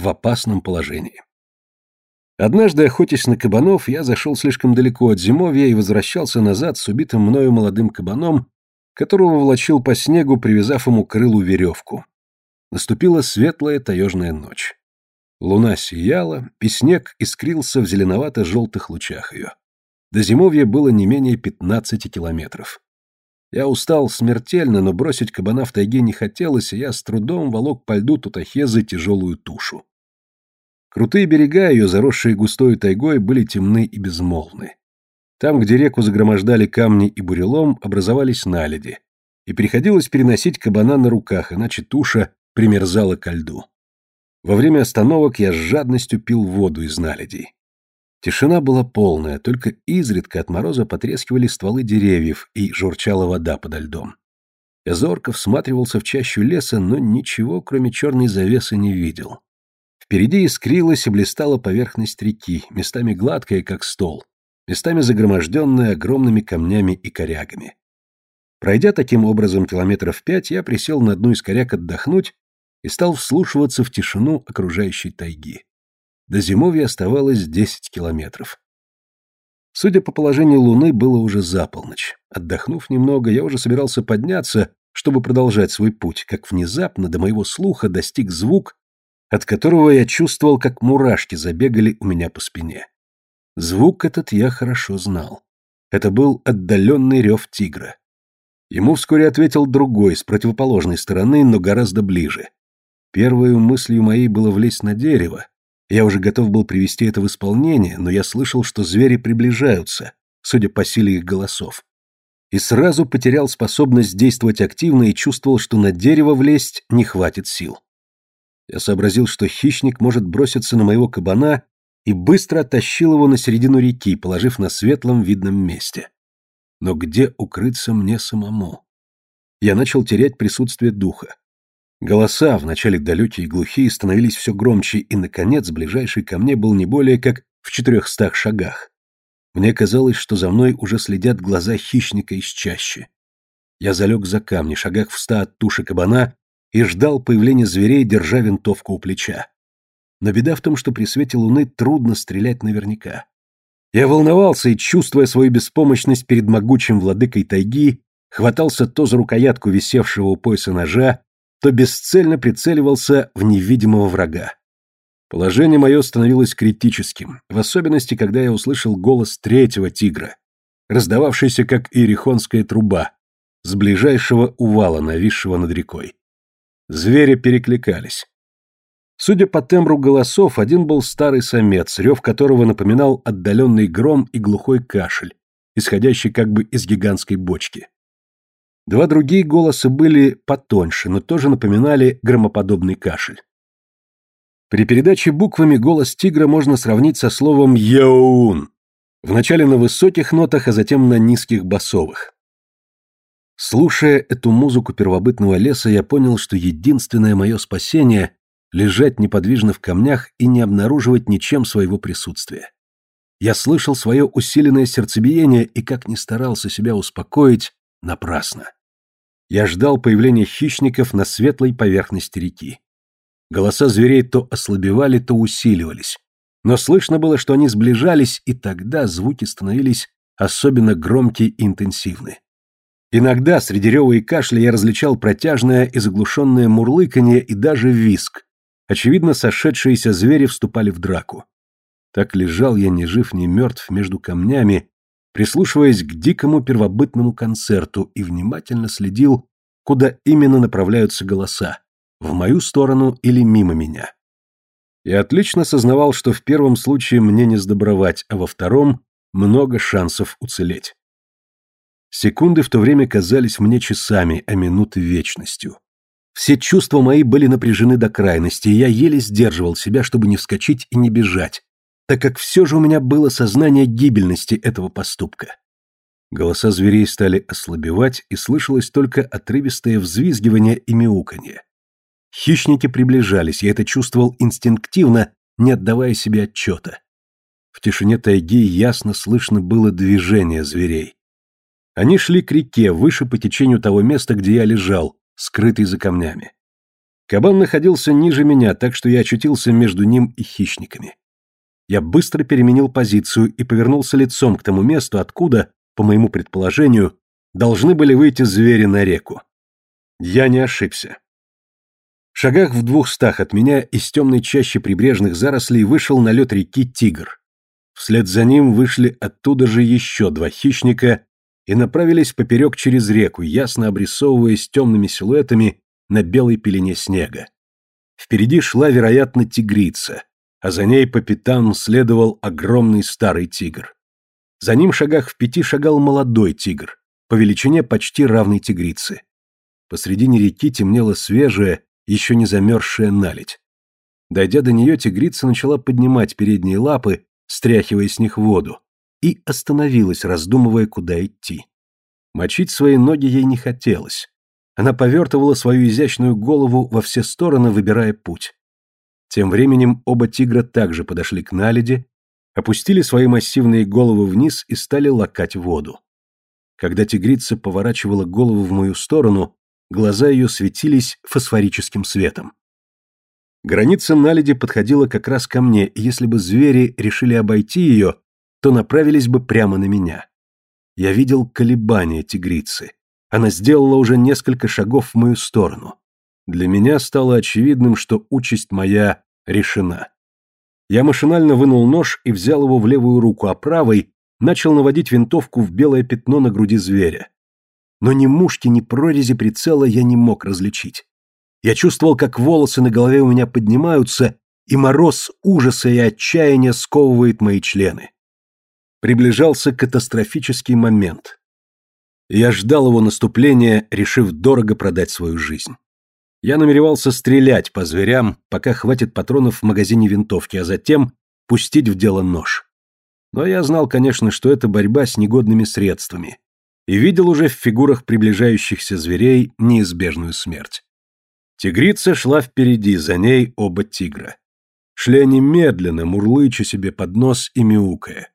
в опасном положении. Однажды, охотясь на кабанов, я зашел слишком далеко от зимовья и возвращался назад с убитым мною молодым кабаном, которого волочил по снегу, привязав ему крылу веревку. Наступила светлая таежная ночь. Луна сияла, и снег искрился в зеленовато-желтых лучах ее. До зимовья было не менее пятнадцати километров. Я устал смертельно, но бросить кабана в тайге не хотелось, и я с трудом волок по льду Тутахезы тяжелую тушу. Крутые берега ее, заросшие густой тайгой, были темны и безмолвны. Там, где реку загромождали камни и бурелом, образовались наледи, и приходилось переносить кабана на руках, иначе туша примерзала ко льду. Во время остановок я с жадностью пил воду из наледей. Тишина была полная, только изредка от мороза потрескивали стволы деревьев и журчала вода подо льдом. Я зорко всматривался в чащу леса, но ничего, кроме черной завесы, не видел. Впереди искрилась и блистала поверхность реки, местами гладкая, как стол, местами загроможденная огромными камнями и корягами. Пройдя таким образом километров пять, я присел на одну из коряг отдохнуть и стал вслушиваться в тишину окружающей тайги. До зимовья оставалось десять километров. Судя по положению луны, было уже за полночь. Отдохнув немного, я уже собирался подняться, чтобы продолжать свой путь, как внезапно до моего слуха достиг звук, от которого я чувствовал, как мурашки забегали у меня по спине. Звук этот я хорошо знал. Это был отдаленный рев тигра. Ему вскоре ответил другой, с противоположной стороны, но гораздо ближе. Первой мыслью моей было влезть на дерево. Я уже готов был привести это в исполнение, но я слышал, что звери приближаются, судя по силе их голосов. И сразу потерял способность действовать активно и чувствовал, что на дерево влезть не хватит сил. Я сообразил, что хищник может броситься на моего кабана и быстро оттащил его на середину реки, положив на светлом видном месте. Но где укрыться мне самому? Я начал терять присутствие духа. Голоса, вначале далекие и глухие, становились все громче, и, наконец, ближайший ко мне был не более как в четырехстах шагах. Мне казалось, что за мной уже следят глаза хищника из чащи. Я залег за камни, шагах в ста от туши кабана, и ждал появления зверей, держа винтовку у плеча. Но беда в том, что при свете луны трудно стрелять наверняка. Я волновался и, чувствуя свою беспомощность перед могучим владыкой тайги, хватался то за рукоятку висевшего у пояса ножа, то бесцельно прицеливался в невидимого врага. Положение мое становилось критическим, в особенности, когда я услышал голос третьего тигра, раздававшийся как ирихонская труба, с ближайшего увала, нависшего над рекой. Звери перекликались. Судя по тембру голосов, один был старый самец, рев которого напоминал отдаленный гром и глухой кашель, исходящий как бы из гигантской бочки. Два другие голоса были потоньше, но тоже напоминали громоподобный кашель. При передаче буквами голос тигра можно сравнить со словом «яун», вначале на высоких нотах, а затем на низких басовых. Слушая эту музыку первобытного леса, я понял, что единственное мое спасение — лежать неподвижно в камнях и не обнаруживать ничем своего присутствия. Я слышал свое усиленное сердцебиение и, как ни старался себя успокоить, напрасно. Я ждал появления хищников на светлой поверхности реки. Голоса зверей то ослабевали, то усиливались. Но слышно было, что они сближались, и тогда звуки становились особенно громкие и интенсивны. Иногда среди рева и кашля я различал протяжное и заглушенное мурлыканье и даже виск. Очевидно, сошедшиеся звери вступали в драку. Так лежал я ни жив, ни мертв между камнями, прислушиваясь к дикому первобытному концерту и внимательно следил, куда именно направляются голоса, в мою сторону или мимо меня. Я отлично сознавал, что в первом случае мне не сдобровать, а во втором много шансов уцелеть. Секунды в то время казались мне часами, а минуты вечностью. Все чувства мои были напряжены до крайности, и я еле сдерживал себя, чтобы не вскочить и не бежать, так как все же у меня было сознание гибельности этого поступка. Голоса зверей стали ослабевать, и слышалось только отрывистое взвизгивание и мяуканье. Хищники приближались, я это чувствовал инстинктивно, не отдавая себе отчета. В тишине тайги ясно слышно было движение зверей. Они шли к реке, выше по течению того места, где я лежал, скрытый за камнями. Кабан находился ниже меня, так что я очутился между ним и хищниками. Я быстро переменил позицию и повернулся лицом к тому месту, откуда, по моему предположению, должны были выйти звери на реку. Я не ошибся. В шагах в двухстах от меня из темной чащи прибрежных зарослей вышел на лед реки тигр. Вслед за ним вышли оттуда же еще два хищника и направились поперек через реку, ясно обрисовываясь темными силуэтами на белой пелене снега. Впереди шла, вероятно, тигрица, а за ней по пятам следовал огромный старый тигр. За ним в шагах в пяти шагал молодой тигр, по величине почти равной тигрице. Посредине реки темнела свежая, еще не замерзшая наледь. Дойдя до нее, тигрица начала поднимать передние лапы, стряхивая с них воду, и остановилась, раздумывая, куда идти. Мочить свои ноги ей не хотелось. Она повертывала свою изящную голову во все стороны, выбирая путь. Тем временем оба тигра также подошли к наледи, опустили свои массивные головы вниз и стали лакать воду. Когда тигрица поворачивала голову в мою сторону, глаза ее светились фосфорическим светом. Граница наледи подходила как раз ко мне, и если бы звери решили обойти ее, то направились бы прямо на меня. Я видел колебания тигрицы. Она сделала уже несколько шагов в мою сторону. Для меня стало очевидным, что участь моя решена. Я машинально вынул нож и взял его в левую руку, а правой начал наводить винтовку в белое пятно на груди зверя. Но ни мушки, ни прорези прицела я не мог различить. Я чувствовал, как волосы на голове у меня поднимаются, и мороз ужаса и отчаяния сковывает мои члены. Приближался катастрофический момент. Я ждал его наступления, решив дорого продать свою жизнь. Я намеревался стрелять по зверям, пока хватит патронов в магазине винтовки, а затем пустить в дело нож. Но я знал, конечно, что это борьба с негодными средствами, и видел уже в фигурах приближающихся зверей неизбежную смерть. Тигрица шла впереди, за ней оба тигра. Шли они медленно, мурлыча себе под нос и мяукая.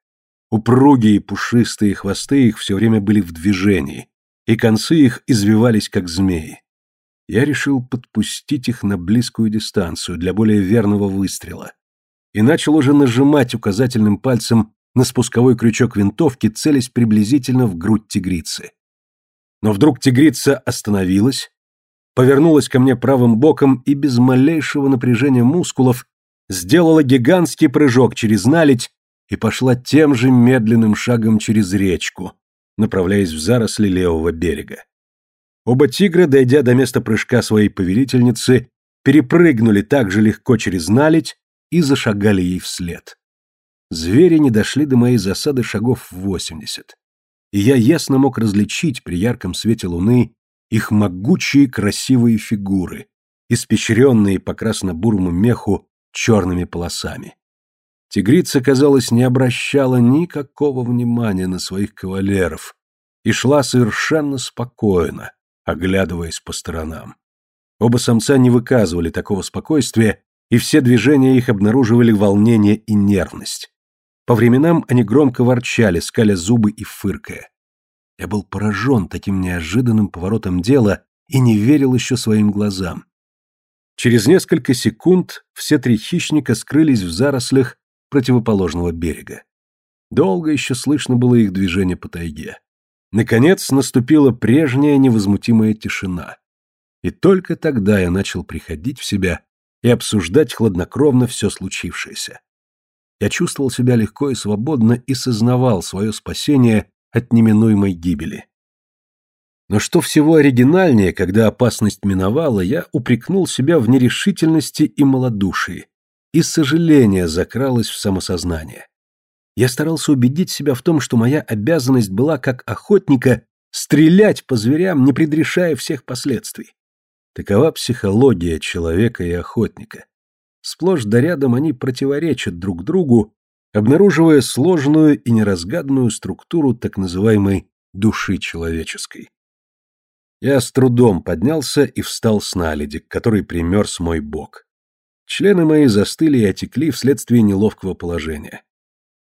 Упругие пушистые хвосты их все время были в движении, и концы их извивались, как змеи. Я решил подпустить их на близкую дистанцию для более верного выстрела и начал уже нажимать указательным пальцем на спусковой крючок винтовки, целясь приблизительно в грудь тигрицы. Но вдруг тигрица остановилась, повернулась ко мне правым боком и без малейшего напряжения мускулов сделала гигантский прыжок через наледь и пошла тем же медленным шагом через речку, направляясь в заросли левого берега. Оба тигра, дойдя до места прыжка своей повелительницы, перепрыгнули так же легко через наледь и зашагали ей вслед. Звери не дошли до моей засады шагов в восемьдесят, и я ясно мог различить при ярком свете луны их могучие красивые фигуры, испещренные по красно-бурому меху черными полосами. Тигрица, казалось, не обращала никакого внимания на своих кавалеров и шла совершенно спокойно, оглядываясь по сторонам. Оба самца не выказывали такого спокойствия, и все движения их обнаруживали волнение и нервность. По временам они громко ворчали, скаля зубы и фыркая. Я был поражен таким неожиданным поворотом дела и не верил еще своим глазам. Через несколько секунд все три хищника скрылись в зарослях противоположного берега. Долго еще слышно было их движение по тайге. Наконец наступила прежняя невозмутимая тишина. И только тогда я начал приходить в себя и обсуждать хладнокровно все случившееся. Я чувствовал себя легко и свободно и сознавал свое спасение от неминуемой гибели. Но что всего оригинальнее, когда опасность миновала, я упрекнул себя в нерешительности и малодушии, и сожаление закралось в самосознание. Я старался убедить себя в том, что моя обязанность была, как охотника, стрелять по зверям, не предрешая всех последствий. Такова психология человека и охотника. Сплошь да рядом они противоречат друг другу, обнаруживая сложную и неразгаданную структуру так называемой души человеческой. Я с трудом поднялся и встал с наледи, который примерз мой бок. Члены мои застыли и отекли вследствие неловкого положения.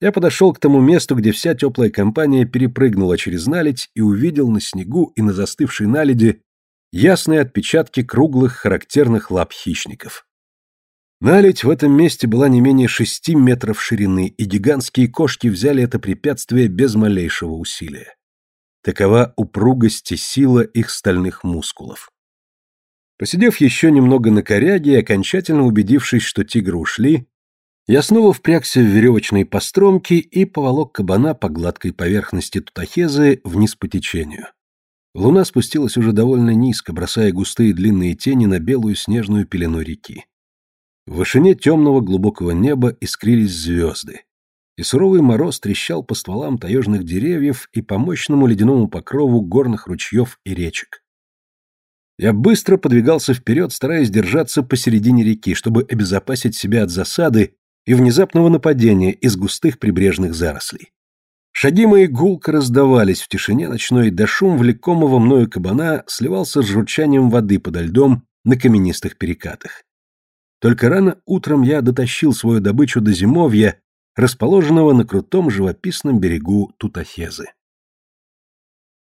Я подошел к тому месту, где вся теплая компания перепрыгнула через наледь и увидел на снегу и на застывшей наледи ясные отпечатки круглых характерных лап хищников. Наледь в этом месте была не менее шести метров ширины, и гигантские кошки взяли это препятствие без малейшего усилия. Такова упругость и сила их стальных мускулов. Посидев еще немного на коряге и окончательно убедившись, что тигры ушли, я снова впрягся в веревочные постромки и поволок кабана по гладкой поверхности Тутахезы вниз по течению. Луна спустилась уже довольно низко, бросая густые длинные тени на белую снежную пелену реки. В вышине темного глубокого неба искрились звезды, и суровый мороз трещал по стволам таежных деревьев и по мощному ледяному покрову горных ручьев и речек. Я быстро подвигался вперед, стараясь держаться посередине реки, чтобы обезопасить себя от засады и внезапного нападения из густых прибрежных зарослей. Шаги мои гулко раздавались в тишине ночной, да шум влекомого мною кабана сливался с журчанием воды подо льдом на каменистых перекатах. Только рано утром я дотащил свою добычу до зимовья, расположенного на крутом живописном берегу Тутахезы.